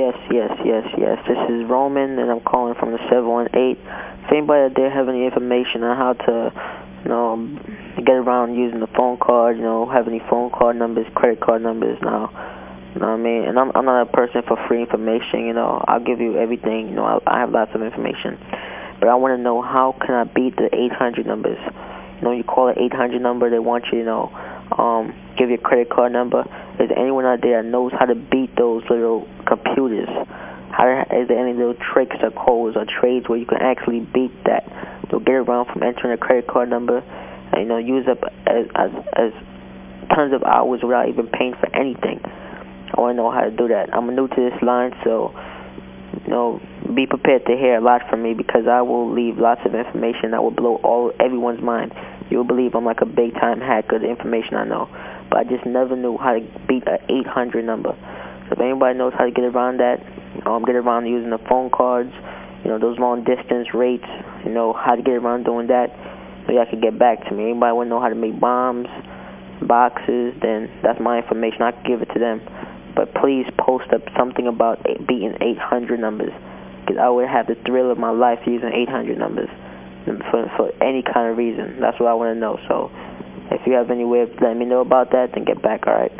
Yes, yes, yes, yes. This is Roman, and I'm calling from the 718. If anybody out there have any information on how to, you know, get around using the phone card, you know, have any phone card numbers, credit card numbers now, you know what I mean? And I'm, I'm not a person for free information, you know. I'll give you everything, you know, I, I have lots of information. But I want to know how can I beat the 800 numbers? You know, you call an 800 number, they want you, you know, um, give your credit card number. Is there anyone out there that knows how to beat those little computers? How is there any little tricks or codes or trades where you can actually beat that? Know, get around from entering a credit card number and, you know, use up as, as, as tons of hours without even paying for anything. I want to know how to do that. I'm new to this line, so, you know, be prepared to hear a lot from me because I will leave lots of information that will blow all everyone's mind. You'll believe I'm like a big-time hacker, the information I know. But I just never knew how to beat an 800 number. So if anybody knows how to get around that, um, get around using the phone cards, you know, those long-distance rates, you know, how to get around doing that, so y'all can get back to me. Anybody want to know how to make bombs, boxes, then that's my information. I can give it to them. But please post up something about beating 800 numbers because I would have the thrill of my life using 800 numbers for, for any kind of reason. That's what I want to know. So if you have any way of letting me know about that, then get back, all right?